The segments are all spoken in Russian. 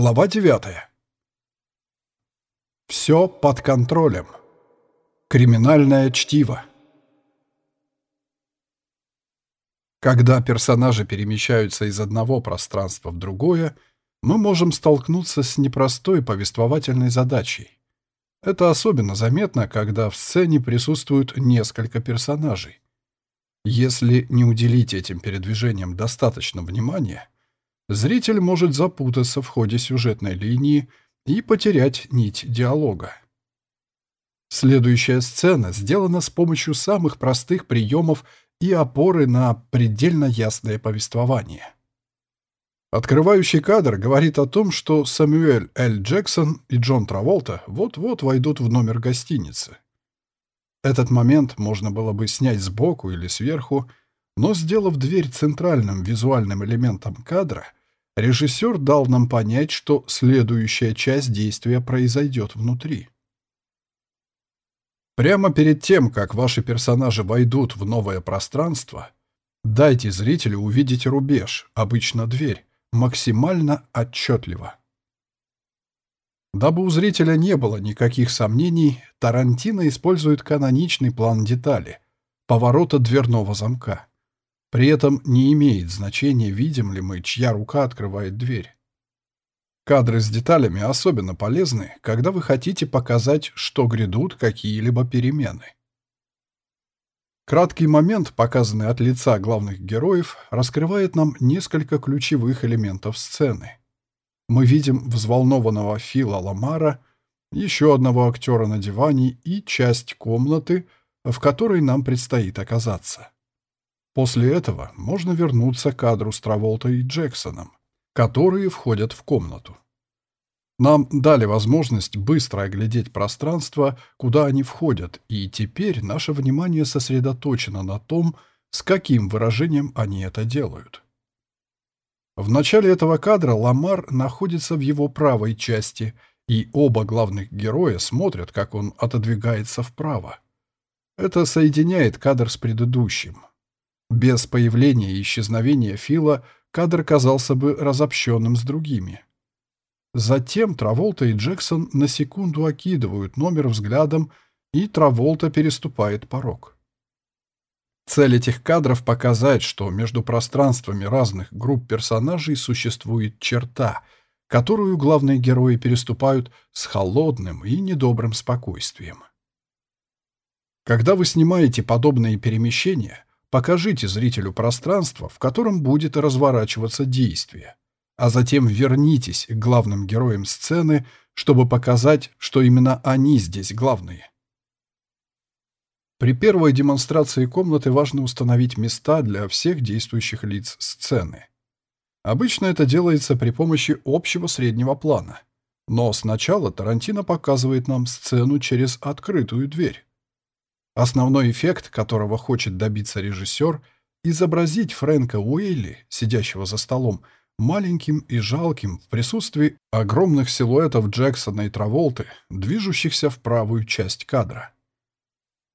Глава 9. Все под контролем. Криминальное чтиво. Когда персонажи перемещаются из одного пространства в другое, мы можем столкнуться с непростой повествовательной задачей. Это особенно заметно, когда в сцене присутствуют несколько персонажей. Если не уделить этим передвижениям достаточно внимания, зритель может запутаться в ходе сюжетной линии и потерять нить диалога. Следующая сцена сделана с помощью самых простых приемов и опоры на предельно ясное повествование. Открывающий кадр говорит о том, что Самюэль Л. Джексон и Джон Траволта вот-вот войдут в номер гостиницы. Этот момент можно было бы снять сбоку или сверху, но, сделав дверь центральным визуальным элементом кадра, режиссер дал нам понять, что следующая часть действия произойдет внутри. Прямо перед тем, как ваши персонажи войдут в новое пространство, дайте зрителю увидеть рубеж, обычно дверь, максимально отчетливо. Дабы у зрителя не было никаких сомнений, Тарантино использует каноничный план детали — поворота дверного замка. При этом не имеет значения, видим ли мы, чья рука открывает дверь. Кадры с деталями особенно полезны, когда вы хотите показать, что грядут какие-либо перемены. Краткий момент, показанный от лица главных героев, раскрывает нам несколько ключевых элементов сцены. Мы видим взволнованного Фила Ламара, еще одного актера на диване и часть комнаты, в которой нам предстоит оказаться. После этого можно вернуться к кадру с Траволтой и Джексоном, которые входят в комнату. Нам дали возможность быстро оглядеть пространство, куда они входят, и теперь наше внимание сосредоточено на том, с каким выражением они это делают. В начале этого кадра Ламар находится в его правой части, и оба главных героя смотрят, как он отодвигается вправо. Это соединяет кадр с предыдущим. Без появления и исчезновения Фила кадр казался бы разобщенным с другими. Затем Траволта и Джексон на секунду окидывают номер взглядом, и Траволта переступает порог. Цель этих кадров — показать, что между пространствами разных групп персонажей существует черта, которую главные герои переступают с холодным и недобрым спокойствием. Когда вы снимаете подобные перемещения, покажите зрителю пространство, в котором будет разворачиваться действие а затем вернитесь к главным героям сцены, чтобы показать, что именно они здесь главные. При первой демонстрации комнаты важно установить места для всех действующих лиц сцены. Обычно это делается при помощи общего среднего плана. Но сначала Тарантино показывает нам сцену через открытую дверь. Основной эффект, которого хочет добиться режиссер, изобразить Фрэнка Уэйли, сидящего за столом, маленьким и жалким в присутствии огромных силуэтов Джексона и Траволты, движущихся в правую часть кадра.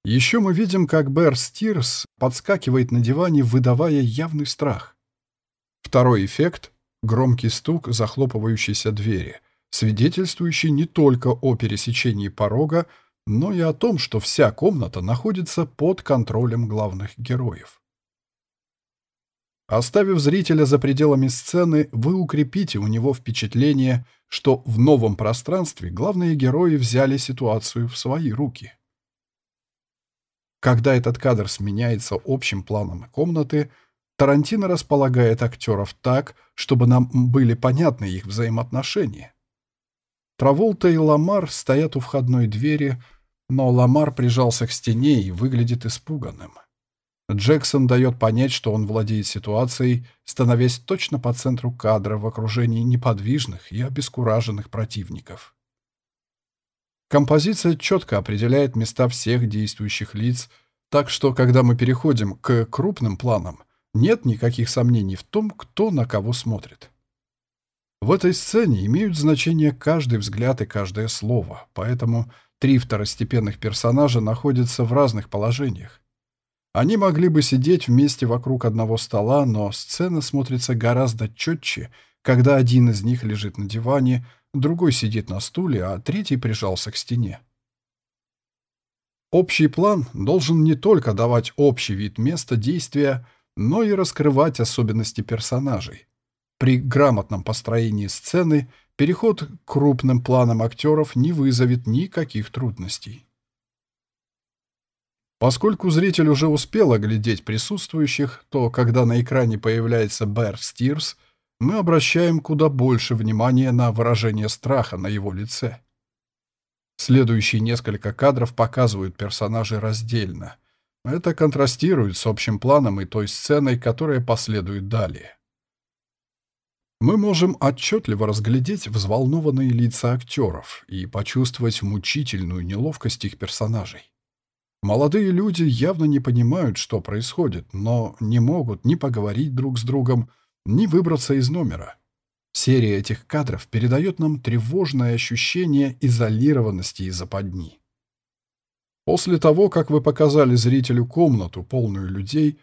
Еще мы видим, как Бэр Стирс подскакивает на диване, выдавая явный страх. Второй эффект — громкий стук захлопывающейся двери, свидетельствующий не только о пересечении порога, но и о том, что вся комната находится под контролем главных героев. Оставив зрителя за пределами сцены, вы укрепите у него впечатление, что в новом пространстве главные герои взяли ситуацию в свои руки. Когда этот кадр сменяется общим планом комнаты, Тарантино располагает актеров так, чтобы нам были понятны их взаимоотношения. Траволта и Ламар стоят у входной двери, но Ламар прижался к стене и выглядит испуганным. Джексон дает понять, что он владеет ситуацией, становясь точно по центру кадра в окружении неподвижных и обескураженных противников. Композиция четко определяет места всех действующих лиц, так что, когда мы переходим к крупным планам, нет никаких сомнений в том, кто на кого смотрит. В этой сцене имеют значение каждый взгляд и каждое слово, поэтому три второстепенных персонажа находятся в разных положениях. Они могли бы сидеть вместе вокруг одного стола, но сцена смотрится гораздо четче, когда один из них лежит на диване, другой сидит на стуле, а третий прижался к стене. Общий план должен не только давать общий вид места действия, но и раскрывать особенности персонажей. При грамотном построении сцены переход к крупным планам актеров не вызовет никаких трудностей. Поскольку зритель уже успел оглядеть присутствующих, то когда на экране появляется Бэр Стирс, мы обращаем куда больше внимания на выражение страха на его лице. Следующие несколько кадров показывают персонажей раздельно. Это контрастирует с общим планом и той сценой, которая последует далее. Мы можем отчетливо разглядеть взволнованные лица актеров и почувствовать мучительную неловкость их персонажей. Молодые люди явно не понимают, что происходит, но не могут ни поговорить друг с другом, ни выбраться из номера. Серия этих кадров передает нам тревожное ощущение изолированности и западни. После того, как вы показали зрителю комнату, полную людей,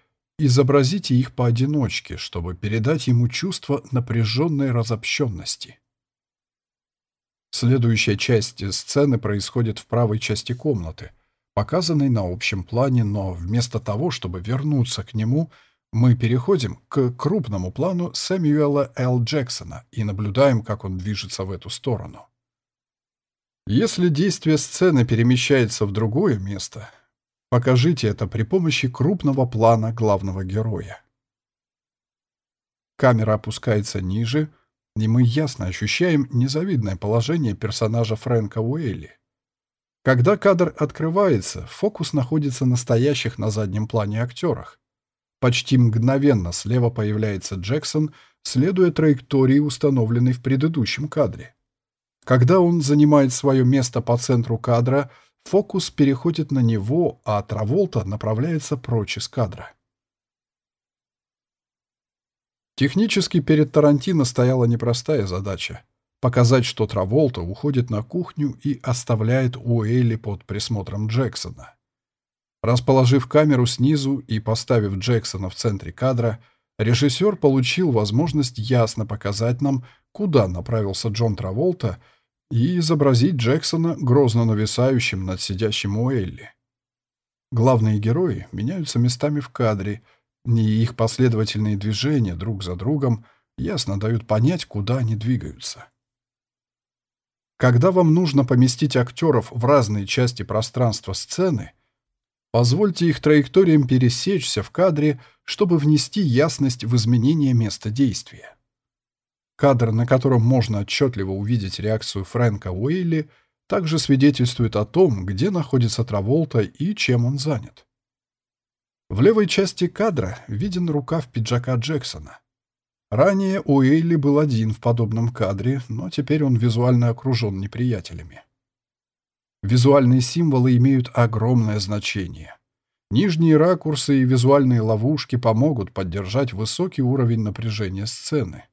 изобразите их поодиночке, чтобы передать ему чувство напряженной разобщенности. Следующая часть сцены происходит в правой части комнаты, показанной на общем плане, но вместо того, чтобы вернуться к нему – мы переходим к крупному плану Сэмюэла Л. Джексона и наблюдаем, как он движется в эту сторону. Если действие сцены перемещается в другое место, покажите это при помощи крупного плана главного героя. Камера опускается ниже, и мы ясно ощущаем незавидное положение персонажа Фрэнка Уэйли. Когда кадр открывается, фокус находится на стоящих на заднем плане актерах. Почти мгновенно слева появляется Джексон, следуя траектории, установленной в предыдущем кадре. Когда он занимает свое место по центру кадра, фокус переходит на него, а Траволта направляется прочь из кадра. Технически перед Тарантино стояла непростая задача — показать, что Траволта уходит на кухню и оставляет Уэйли под присмотром Джексона. Расположив камеру снизу и поставив Джексона в центре кадра, режиссер получил возможность ясно показать нам, куда направился Джон Траволта, и изобразить Джексона грозно нависающим над сидящим Уэлли. Главные герои меняются местами в кадре, и их последовательные движения друг за другом ясно дают понять, куда они двигаются. Когда вам нужно поместить актеров в разные части пространства сцены – Позвольте их траекториям пересечься в кадре, чтобы внести ясность в изменение места действия. Кадр, на котором можно отчетливо увидеть реакцию Фрэнка Уэйли, также свидетельствует о том, где находится Траволта и чем он занят. В левой части кадра виден рукав пиджака Джексона. Ранее Уэйли был один в подобном кадре, но теперь он визуально окружен неприятелями. Визуальные символы имеют огромное значение. Нижние ракурсы и визуальные ловушки помогут поддержать высокий уровень напряжения сцены.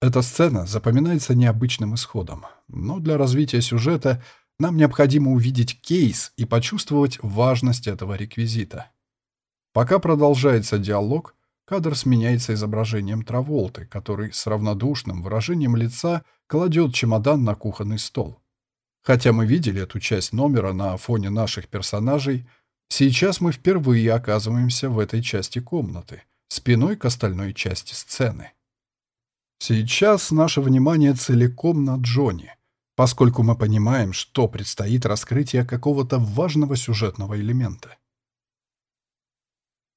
Эта сцена запоминается необычным исходом, но для развития сюжета нам необходимо увидеть кейс и почувствовать важность этого реквизита. Пока продолжается диалог, кадр сменяется изображением Траволты, который с равнодушным выражением лица кладет чемодан на кухонный стол. Хотя мы видели эту часть номера на фоне наших персонажей, сейчас мы впервые оказываемся в этой части комнаты, спиной к остальной части сцены. Сейчас наше внимание целиком на Джонни, поскольку мы понимаем, что предстоит раскрытие какого-то важного сюжетного элемента.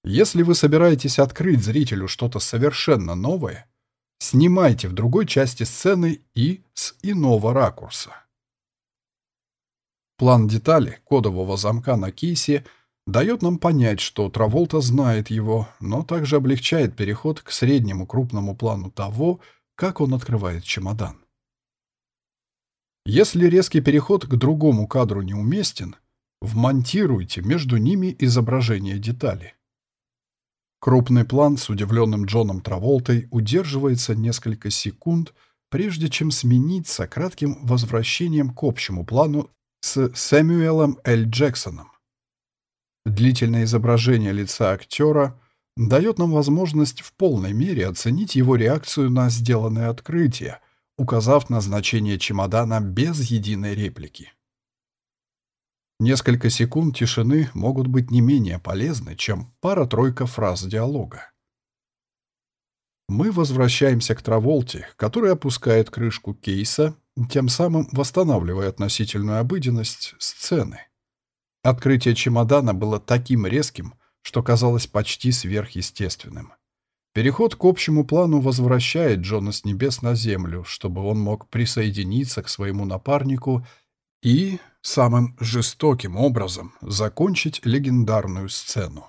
Если вы собираетесь открыть зрителю что-то совершенно новое, снимайте в другой части сцены и с иного ракурса. План детали кодового замка на кейсе дает нам понять, что Траволта знает его, но также облегчает переход к среднему крупному плану того, как он открывает чемодан. Если резкий переход к другому кадру неуместен, вмонтируйте между ними изображение детали. Крупный план с удивленным Джоном Траволтой удерживается несколько секунд, прежде чем смениться кратким возвращением к общему плану с Сэмюэлом Л. Джексоном. Длительное изображение лица актера дает нам возможность в полной мере оценить его реакцию на сделанное открытие, указав на значение чемодана без единой реплики. Несколько секунд тишины могут быть не менее полезны, чем пара-тройка фраз диалога. Мы возвращаемся к Траволте, который опускает крышку кейса, тем самым восстанавливая относительную обыденность сцены. Открытие чемодана было таким резким, что казалось почти сверхъестественным. Переход к общему плану возвращает Джона с небес на землю, чтобы он мог присоединиться к своему напарнику и самым жестоким образом закончить легендарную сцену.